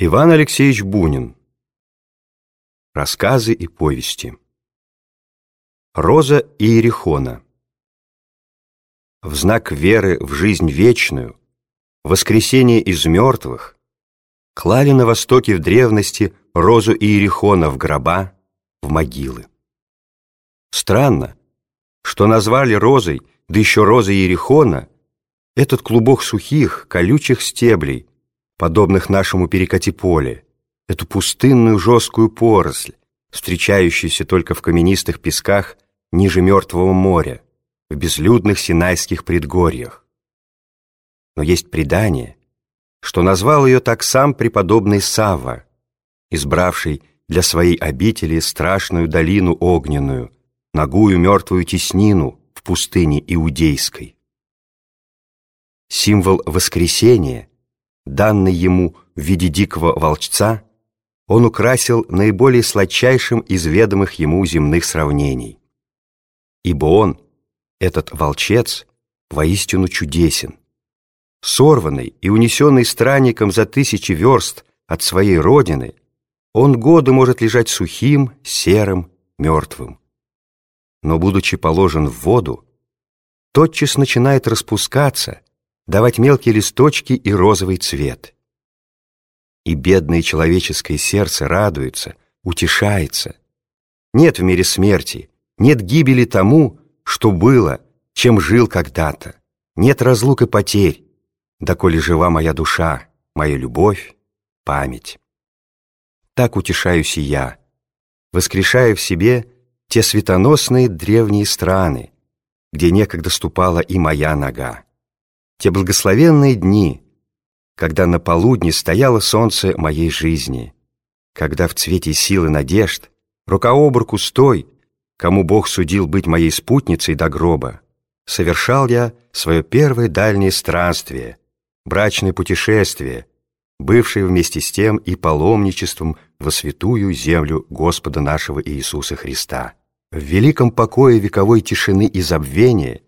Иван Алексеевич Бунин. Рассказы и повести. Роза Иерихона. В знак веры в жизнь вечную, воскресение из мертвых, клали на востоке в древности розу Иерихона в гроба, в могилы. Странно, что назвали розой, да еще розой Иерихона, этот клубок сухих, колючих стеблей, подобных нашему перекати поле, эту пустынную жесткую поросль, встречающуюся только в каменистых песках ниже Мертвого моря, в безлюдных синайских предгорьях. Но есть предание, что назвал ее так сам преподобный Савва, избравший для своей обители страшную долину огненную, ногую мертвую теснину в пустыне Иудейской. Символ воскресения — данный ему в виде дикого волчца, он украсил наиболее сладчайшим из ведомых ему земных сравнений. Ибо он, этот волчец, воистину чудесен. Сорванный и унесенный странником за тысячи верст от своей родины, он годы может лежать сухим, серым, мертвым. Но, будучи положен в воду, тотчас начинает распускаться давать мелкие листочки и розовый цвет. И бедное человеческое сердце радуется, утешается. Нет в мире смерти, нет гибели тому, что было, чем жил когда-то. Нет разлук и потерь, доколе жива моя душа, моя любовь, память. Так утешаюсь и я, воскрешая в себе те светоносные древние страны, где некогда ступала и моя нога. Те благословенные дни, когда на полудне стояло солнце моей жизни, когда в цвете силы надежд, рука об руку с той, кому Бог судил быть моей спутницей до гроба, совершал я свое первое дальнее странствие, брачное путешествие, бывшее вместе с тем и паломничеством во святую землю Господа нашего Иисуса Христа. В великом покое вековой тишины и забвения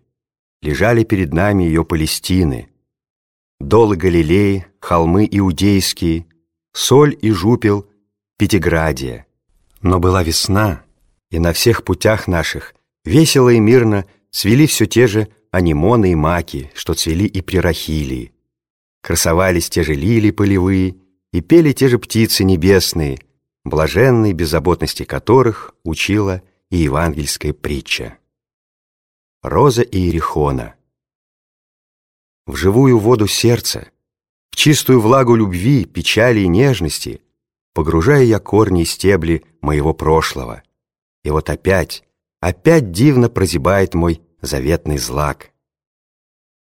лежали перед нами ее Палестины, долы Галилеи, холмы Иудейские, соль и жупел Пятиградия. Но была весна, и на всех путях наших весело и мирно цвели все те же анимоны и маки, что цвели и при Рахилии. Красовались те же лилии полевые, и пели те же птицы небесные, блаженной беззаботности которых учила и евангельская притча. Роза Иерихона. В живую воду сердца, в чистую влагу любви, печали и нежности, погружая я корни и стебли моего прошлого. И вот опять, опять дивно прозябает мой заветный злак.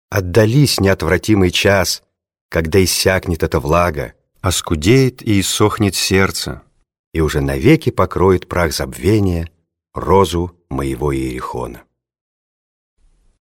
Отдались неотвратимый час, когда иссякнет эта влага, оскудеет и иссохнет сердце, и уже навеки покроет прах забвения розу моего Иерихона.